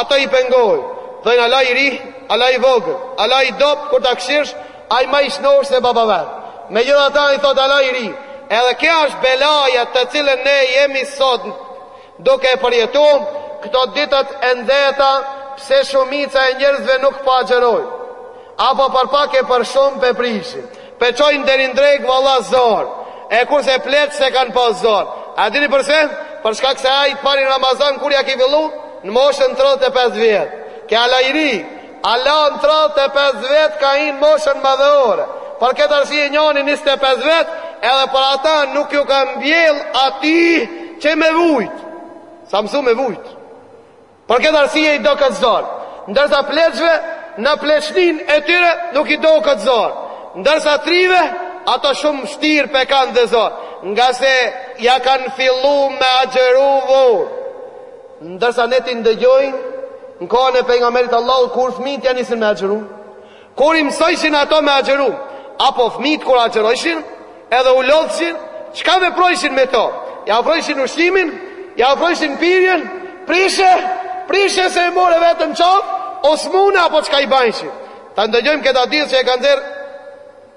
ato i pengojnë. Thonë ala i ri, ala i vogël, ala i dobt kur ta kqyrsh, Ai ma i shnosh se baba vet. Megjithatë ai thotë Ala i ri, edhe kjo është belaja të cilën ne jemi sot duke e përjetu këto ditët e nxehta pse shumica e njerëzve nuk po agjërojnë apo për pak e për shumë pe prishin pe çojnë deri në drekë valla zor e kurse pleqt s'e kanë pas zor a dini përse? për shkak se ai të parin Ramazan kur ja ka fillu? në moshën 35 vjet ke ala i ri Ala n'tridhjetë e pesë vjet ka hy n'moshën madheore. Për këtë arsye Njani njëzet e pesë vjet edhe për ata nuk ju ka mbjell atij që me vujt. S'a msu me vujt. Për këtë arsye i doket zor. Ndërsa pleqve në pleqnin e tyre nuk ju doket zor. Ndërsa t'rijve ato shum vshtir pe kan dhe zor. Ngase ja kan fillu me agjëru vonë. Ndërsa ne t'i ndëgjojmë, në kohën e Pejgamberit të Allahut kur fëmijët ja nisin me agjëru, kur i mësojshin ato me agjëru, apo fëmijët kur agjërojshin, edhe u lodhshin, çka veprojshin me to? Ja afrojshin ushqimin, ja afrojshin pirjen, prishe, prishe se e more veten n'qafë, u smune apo çka i bajshin. Ta ndëgjojmë këtë hadith që e ka nxjerr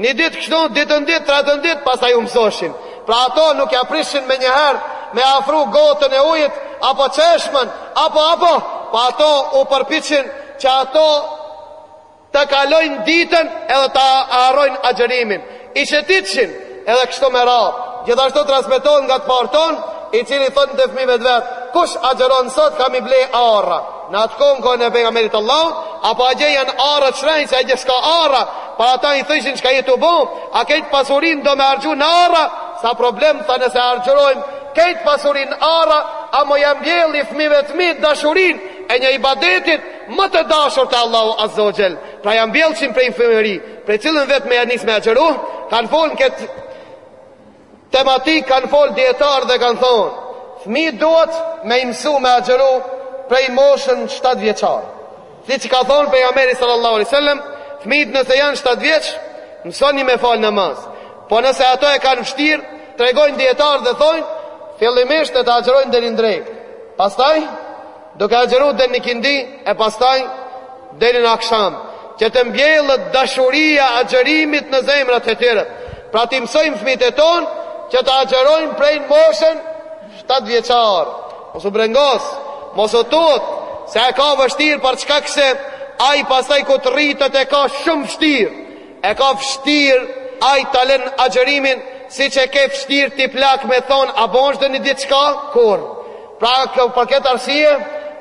Një ditë kështu, dytën ditë, tretën ditë, pastaj u mësojshin. Pra ato nuk ja prishin menjëherë me afru gotën e ujit, apo çeshmën, apo, apo, po ato u përpiqshin që ato ta kalojnë ditën edhe ta harrojnë agjerimin. I shëtitshin edhe kështu me radhë. Gjithashtu transmitohet nga të parët tonë, i cili thonë fmive të vet, kush agjeron sot kam i ble arra. Në atë kohë në kohën e pejgamberit Allahut, apo atje janë arrat shtrejt, se atje s'ka arra, Po ata i thojshin çka je tu bo, a kejt pasurin do me harxhu në arra, s'a problem tha nëse harxhrojm kejt pasurin në arra, amo ja mbjelli fmive të mi dashurin e një ibadetit më të dashur te Allahu azza wa xhel, pra ja mbjellshin prej fëmëri, prej cilën vjet me ja nis me agjëru, kan fol në ket. Tematik kanë fol dietar dhe kanë thonë fëmijët duhet me i mësu me agjëru prej moshën shtatë vjeçar siç ka thonë pejgamberi sallallahu alaihi wasallam fëmijët nëse janë shtatë vjeç mësoni me fal namaz po nëse ato e kanë vështirë tregojnë dietar dhe thonë fillimisht të agjërojnë deri në drekë pastaj Duke agjëru deri n'ikindi e pastaj deri në aksham, që të mbjellet dashuria e agjërimit në zemrat e tyre. Pra t'i mësojmë fëmijët tonë që të agjërojnë prej moshën shtatë vjeçare. Mos u brengos, mos u tut, se e ka vështirë për shkak se ai pastaj kur të rritet e ka shumë vështirë. E ka fshtir ai ta len agjërimin siç e ke fshtir ti plak me thonë a bon edhe një ditë çka? Kurrë. Pra për këtë arsye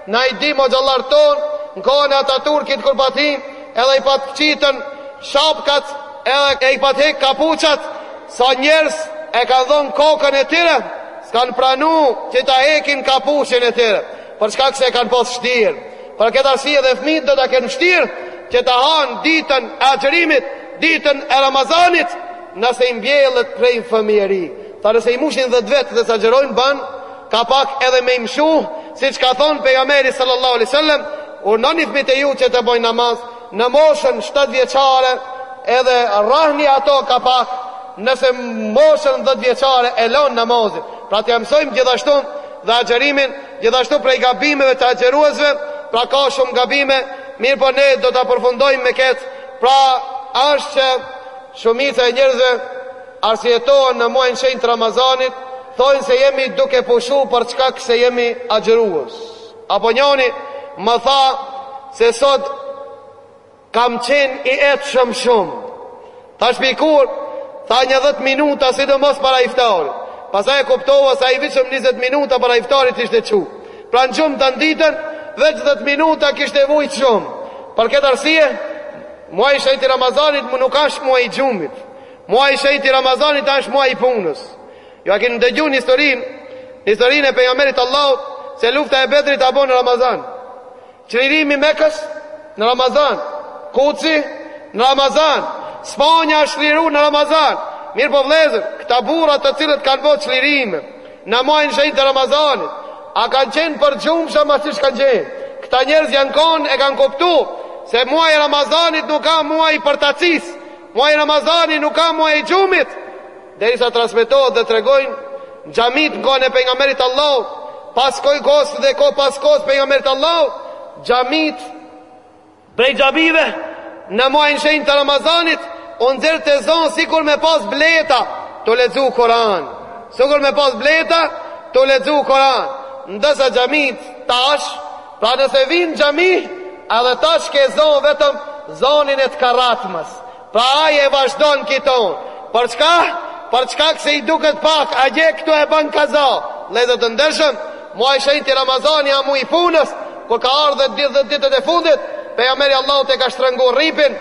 na i dimë hoxhallarët tonë në kohën e Ataturkit kur pati edhe i pat qitën shapkat edhe i pat hek kapuçat sa njerëz e kanë dhënë kokën e tyre s'kanë pranu që ta hekin kapuçin e tyre për shkak se e kanë pas vështirë. Për këtë arsye dhe fëmijët do ta kenë vështirë që ta hanë ditën e agjërimit, ditën e Ramazanit, nëse i mbjellet prej fëmijëri. Tha nëse i mushin 10 vjet dhe s'agjërojnë ban, ka pak edhe me i mshu, siç ka thonë pejgamberi sallallahu alaihi wasallam, urdhnoni fëmijët e juj që të bojnë namaz, në moshën 7 vjeqare, edhe rrahni ato ka pak, nëse në moshën 10 vjeqare e lanë namazin. Pra t'ja mësojmë gjithashtu, dhe agjërimin, gjithashtu prej gabimeve të agjëruesve, pra ka shumë gabime, mirëpo ne do ta përfundojmë me këtë, pra është që shumica e njerëzve arsyetohen në muajin shenjtë të Ramazanit, thonë se jemi duke pushu për shkak se jemi agjërues. Apo njoni më tha se sot Kam qenë i etshëm shumë. Tash m'i kur, tha njëzet minuta sidomos para iftarit. Pastaj e kuptova se ai veç njëzet minuta para iftarit ishte çu. Pra në gjumë tan ditën, veç zet minuta kishte vujt shumë. Për këtë arsye, muaji i shenjtë i Ramazanit nuk asht muaj i gjumit. Muaji i shenjtë i Ramazanit asht muaj i punës. Ju a keni ndëgju në historinë, në historinë e pejgamberit të Allahut, se lufta e Bedrit a bo në Ramazan. Çlirimi i Mekës në Ramazan, Kudsi në Ramazan, Spanja është çliru në Ramazan, mirëpo vëllezër, këta burra të cilët kanë bo çlirime në muajin e shenjtë të Ramazanit, a kanë qenë përgjumshëm a siç kanë qenë, këta njerëz janë kon e kanë kuptu se muaji i Ramazanit nuk ka muaj i përtacisë, muaji i Ramazanit nuk ka muaj i gjumit, Derisa transmetohet dhe tregojnë xhamitë n'kon e Pejgamberit të Allahut, pas kohë kohës dhe kohë pas kohës Pejgamberit të Allahut, xhamitë, prej xhamive në muajin e shenjtë të Ramazanit u nxirrte zoni sikur me pas bleta tu lexu Kur'an, sikur me pas bleta tu lexu Kur'an, ndërsa xhamitë tash, pra nëse vijnë në xhami, edhe tash ke zo vetëm zonin e të kërhatmes, Pra ai e vazhdon ki ton. Për çka? Për shkak se i duket pak a gje këtu e bën kaza. Vëllezër të ndershëm, muaj i shenjtë i Ramazanit a muaj i punës, kur ka ardh dhe dhjetë ditët e fundit, pejgamberi i Allahut e ka shtrëngu rripin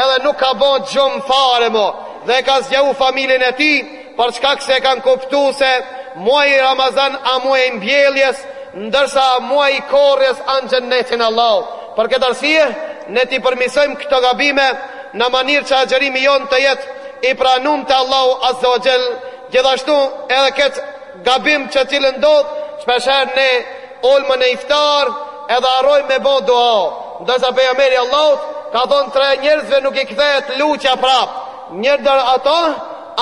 edhe nuk ka bo gjumë fare mo, dhe e ka zgjahu familjen e tij, për shkak se e kanë kuptu se muaji Ramazan a muaj i mbjelljes, ndërsa muaji i korrjes a n'xhennetin e Allahut. Për këtë arsye, ne t'i përmisojmë këto gabime në mënyrë që agjërimi jonë të jetë i pranum te Allahu Azza wa Jall, gjithashtu edhe këtë gabim i cili ndodh shpeshherë ne ulmi në iftar edhe harrojmë me bo dua, ndërsa pejgamberi i Allahut ka thonë tre njerëzve nuk i kthehet lutja prap. Një ndër ato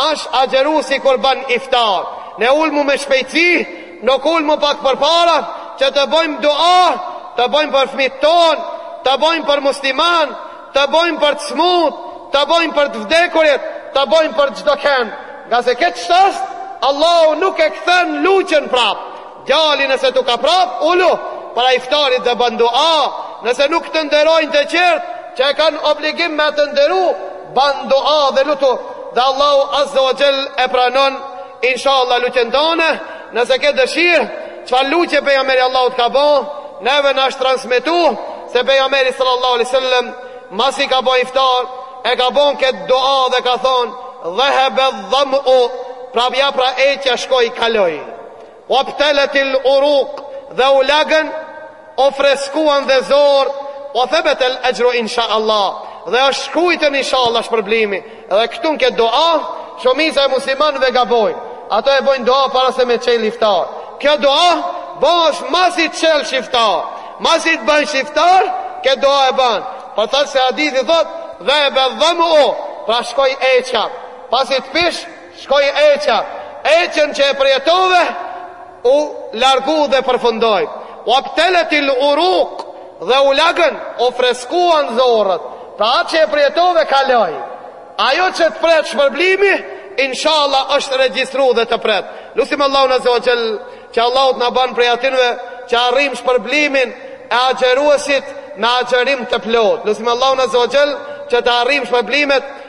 Ash agjëruesi kur bën iftar ne ulmi me shpejtësi nuk ulmi pak përpara që të bojmë dua të bojmë për fëmit ton të bojmë për musliman të bojmë për të smut të bojmë për të vdekurit të bojmë për çdokend ngase keq ç'është Allahu nuk e kthen lutjen prap Djali nëse t'u ka prekë, ulu para iftarit dhe ban dua, nëse nuk të nderojnë të tjerët që e kanë obligim me të nderu, ban dua dhe lutu dhe Allahu azze wa xhell e pranon inshallah lutjen tënde, nëse ke dëshirë, çfarë lutje pejgamberi i Allahut ka bo, neve na është transmetu se pejgamberi sallallahu alaihi wasallam masi ka bo iftar, e ka bo këtë dua dhe ka thonë dhehebe dhamu, pra etja, pra etja shkoi kaloi. Wabtalatil uruq dhe u lagën u freskuan dhe zorrët wa thabatal ajru insha Allah dhe është shkrujtun insha Allah shpërblimi dhe këtu në këtë dua shumica e muslimanëve gabojnë ato e bojnë dua para se me çelë iftar kjo dua bohet masi të çelësh iftar masi të bajsh iftar këtë dua e banë për atë se hadithi thot dhehebe dhamu pra shkoi etja pasi të pish Shkoi etja, etjen që e përjetove, u largu dhe përfundoi, Wabtalatil uruq, dhe u lagën, u freskuan zorrët. Pra atë që e përjetove kaloi. Ajo që të pret shpërblimi, inshallah është regjistru dhe të pret. Lusim Allahun azze wa xhell që Allahu të na ban prej atinve që arrijmë shpërblimin e agjëruesit me agjërim të plotë. Lusim Allahun azze wa xhell që t'i arrijmë shpërblimet